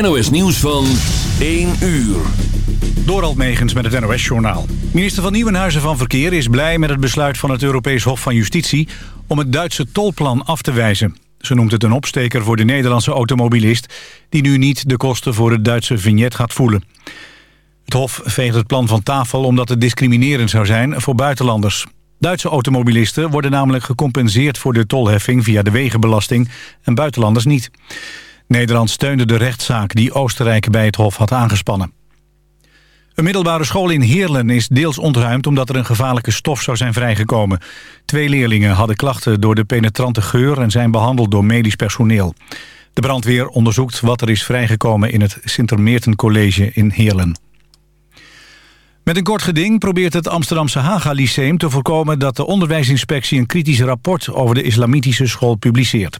NOS Nieuws van 1 uur. Dorald Megens met het NOS-journaal. Minister van Nieuwenhuizen van Verkeer is blij met het besluit van het Europees Hof van Justitie... om het Duitse tolplan af te wijzen. Ze noemt het een opsteker voor de Nederlandse automobilist... die nu niet de kosten voor het Duitse vignet gaat voelen. Het Hof veegt het plan van tafel omdat het discriminerend zou zijn voor buitenlanders. Duitse automobilisten worden namelijk gecompenseerd voor de tolheffing via de wegenbelasting en buitenlanders niet. Nederland steunde de rechtszaak die Oostenrijk bij het Hof had aangespannen. Een middelbare school in Heerlen is deels ontruimd omdat er een gevaarlijke stof zou zijn vrijgekomen. Twee leerlingen hadden klachten door de penetrante geur en zijn behandeld door medisch personeel. De brandweer onderzoekt wat er is vrijgekomen in het Sintermeerten College in Heerlen. Met een kort geding probeert het Amsterdamse Haga Lyceum te voorkomen dat de onderwijsinspectie een kritisch rapport over de islamitische school publiceert.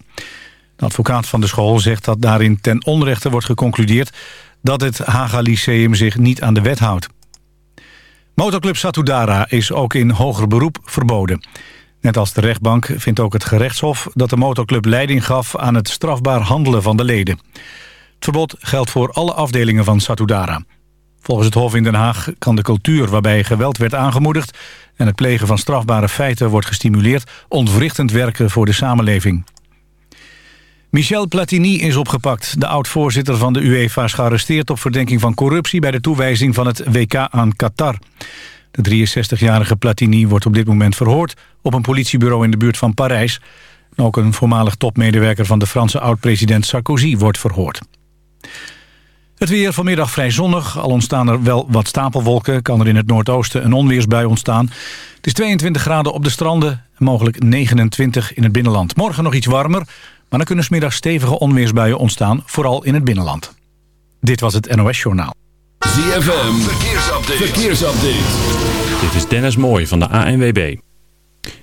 De advocaat van de school zegt dat daarin ten onrechte wordt geconcludeerd dat het Haga Lyceum zich niet aan de wet houdt. Motorclub Satudara is ook in hoger beroep verboden. Net als de rechtbank vindt ook het gerechtshof dat de motorclub leiding gaf aan het strafbaar handelen van de leden. Het verbod geldt voor alle afdelingen van Satudara. Volgens het Hof in Den Haag kan de cultuur waarbij geweld werd aangemoedigd... en het plegen van strafbare feiten wordt gestimuleerd... ontwrichtend werken voor de samenleving. Michel Platini is opgepakt. De oud-voorzitter van de UEFA is gearresteerd op verdenking van corruptie... bij de toewijzing van het WK aan Qatar. De 63-jarige Platini wordt op dit moment verhoord... op een politiebureau in de buurt van Parijs. Ook een voormalig topmedewerker van de Franse oud-president Sarkozy wordt verhoord. Het weer vanmiddag vrij zonnig. Al ontstaan er wel wat stapelwolken. Kan er in het noordoosten een onweersbui ontstaan. Het is 22 graden op de stranden. En mogelijk 29 in het binnenland. Morgen nog iets warmer. Maar dan kunnen smiddag stevige onweersbuien ontstaan. Vooral in het binnenland. Dit was het NOS Journaal. ZFM. Verkeersupdate. Verkeersupdate. Dit is Dennis Mooij van de ANWB.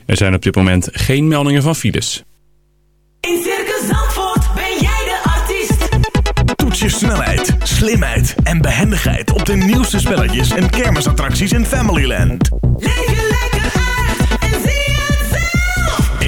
Er zijn op dit moment geen meldingen van files. In Circus Zandvoort ben jij de artiest. Toets je snelheid, slimheid en behendigheid op de nieuwste spelletjes en kermisattracties in Familyland. Leef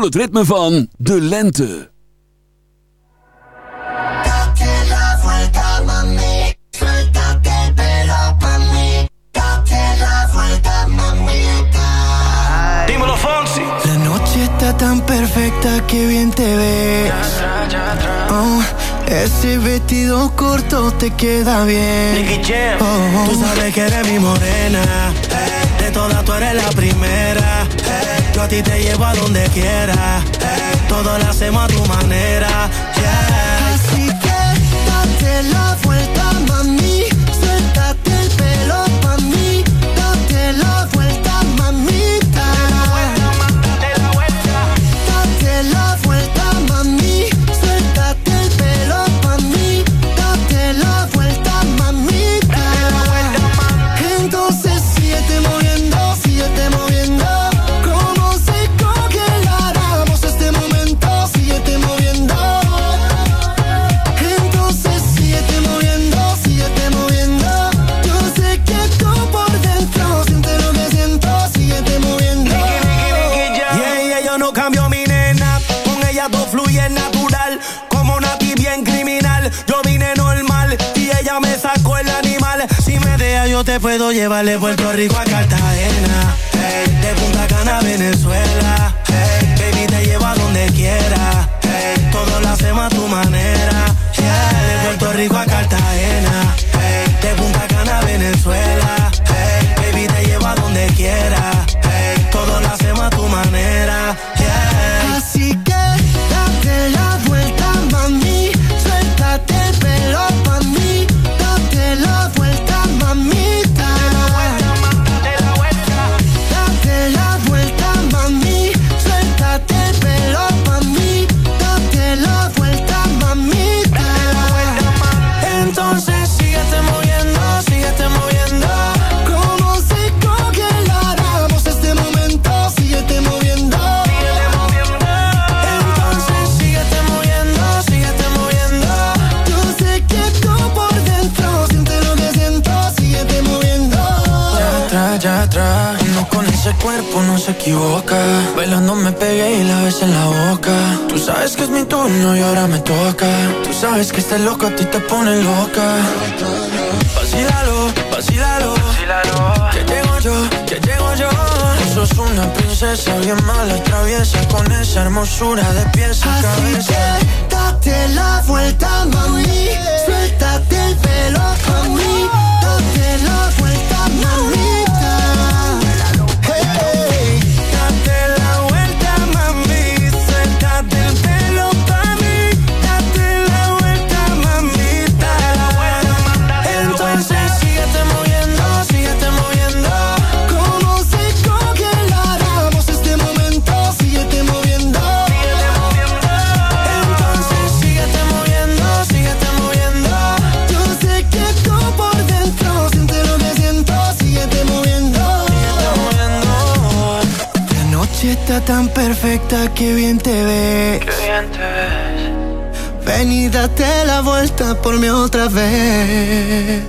Voel het ritme van de lente. La noche está tan perfecta que bien te ves. Oh, ese vestido corto te queda bien. Oh, Tú sabes que eres mi morena. De todas tú eres la primera. A ti te llevo a donde quiera. Todo lo hacemos a tu manera. Te puedo llevar de Puerto Rico a Cartagena. Hey, de Punta Cana a Venezuela. Hey, baby, te llevo a donde quiera. Hey, todo lo hacemos a tu manera. Yeah, de Puerto Rico a Cartagena. Hey, de Punta Cana a Venezuela. Hey, baby, te llevo a donde quiera. Hey, todo lo hacemos a tu manera. Cuerpo no se equivoca. Bailando me pegué y la ves en la boca. Tú sabes que es mi turno y ahora me toca. Tú sabes que este loco a ti te pone loca. Vacílalo, vacílalo. Que llego yo, que llego yo. Tú sos una princesa bien mala, traviesa. Con esa hermosura de pies a Así cabeza. que date la vuelta, mami. Suéltate el pelo pa' mí. Date la vuelta, tan perfecta que bien te ves. Qué bien te ves. Ven y date la vuelta por mí otra vez.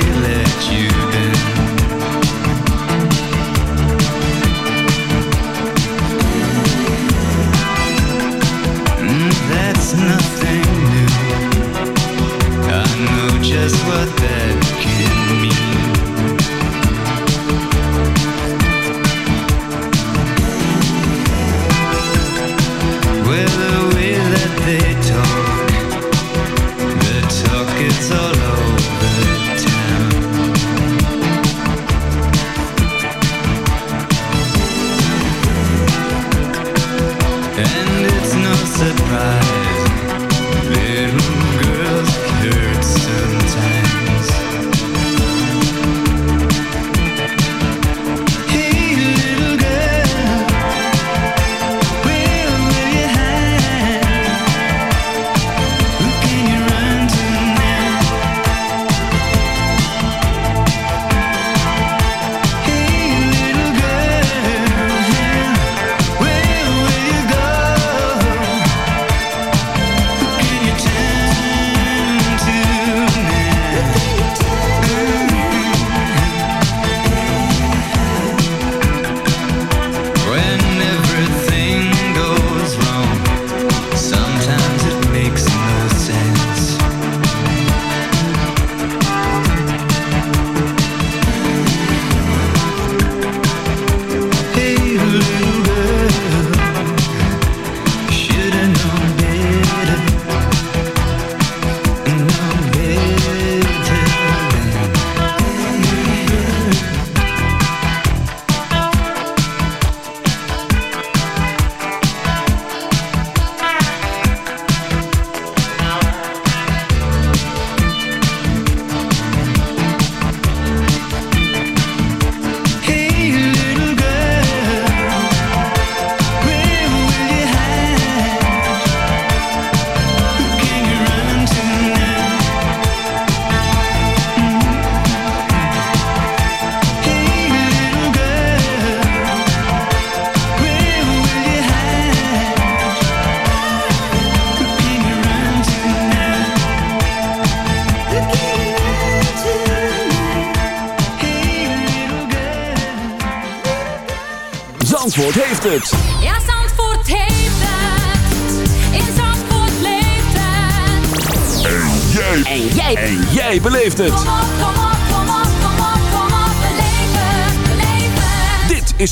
let you down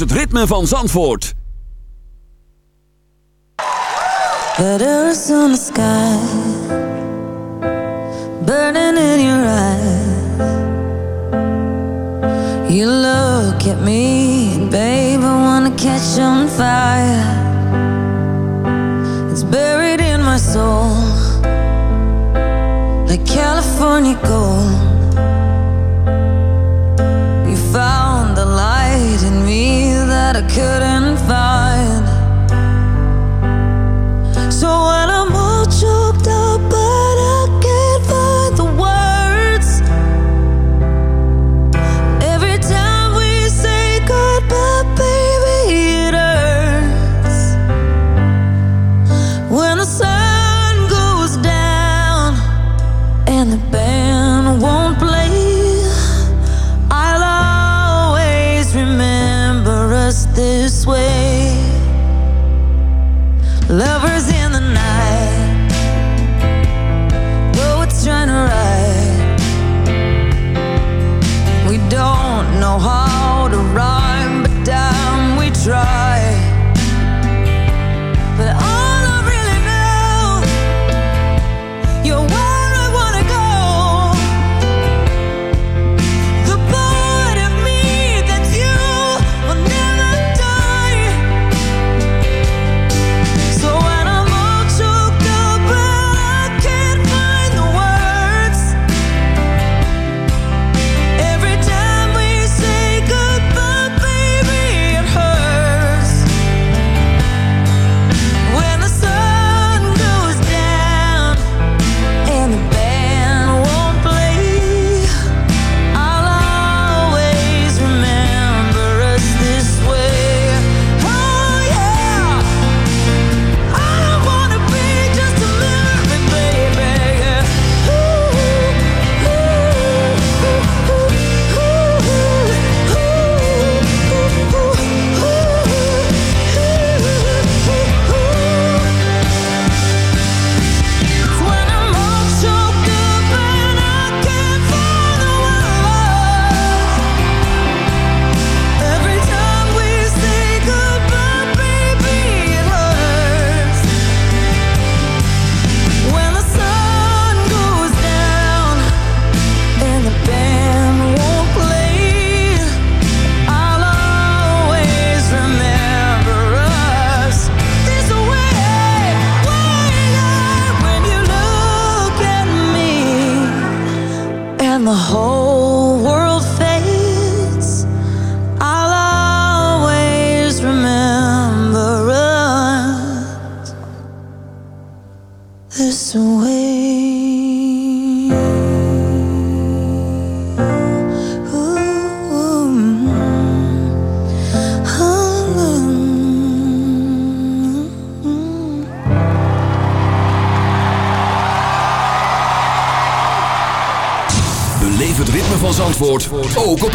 het ritme van Zandvoort. Letters on the sky. Burning in your eyes. You look at me, babe, I wanna catch on fire. Love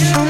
Yes.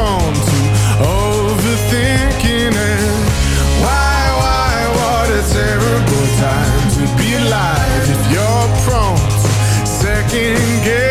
overthinking it. Why, why, what a terrible time to be alive if you're prone to second guessing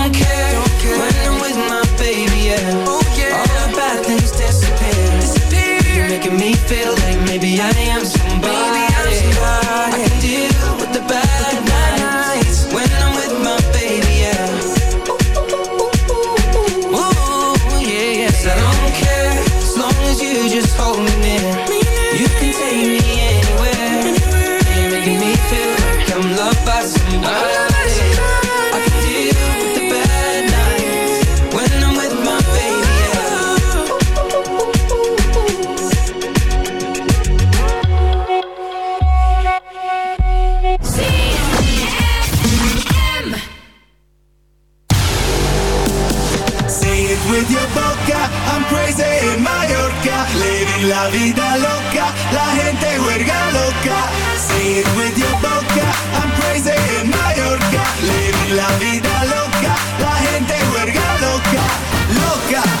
your boca. I'm crazy in Mallorca, living la vida loca, la gente huerga loca. Sing with your boca. I'm crazy in Mallorca, living la vida loca, la gente huerga loca, loca.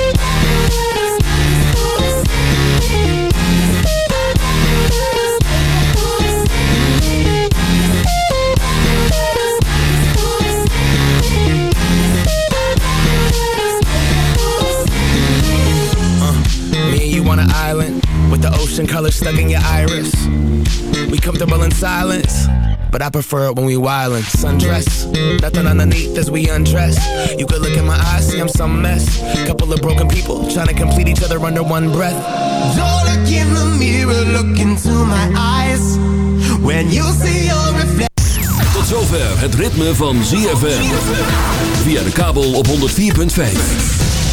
The ocean color stuck in your iris. We comfortable in silence, but I prefer it when we wildin'. Sundress, nothing underneath as we undress. You could look in my eyes, see I'm some mess. Couple of broken people trying to complete each other under one breath. Don't look in the mirror, look into my eyes. When you see your reflection. Tot zover het ritme van ZFM. Via de kabel op 104.5.